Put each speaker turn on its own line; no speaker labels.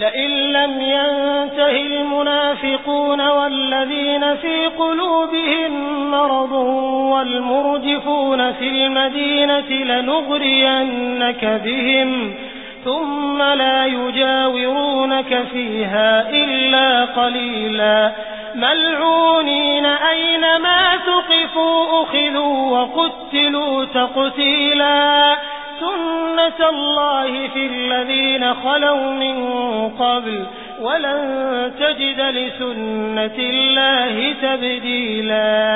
لئن لم ينته المنافقون والذين في قلوبهم مرض والمرجفون في المدينة لنغرينك بهم ثم لا يجاورونك فيها إلا قليلا ملعونين أينما تقفوا أخذوا وقتلوا تقتيلا سنة الله في الذين خلوا من قبل ولن تجد لسنة الله تبديلا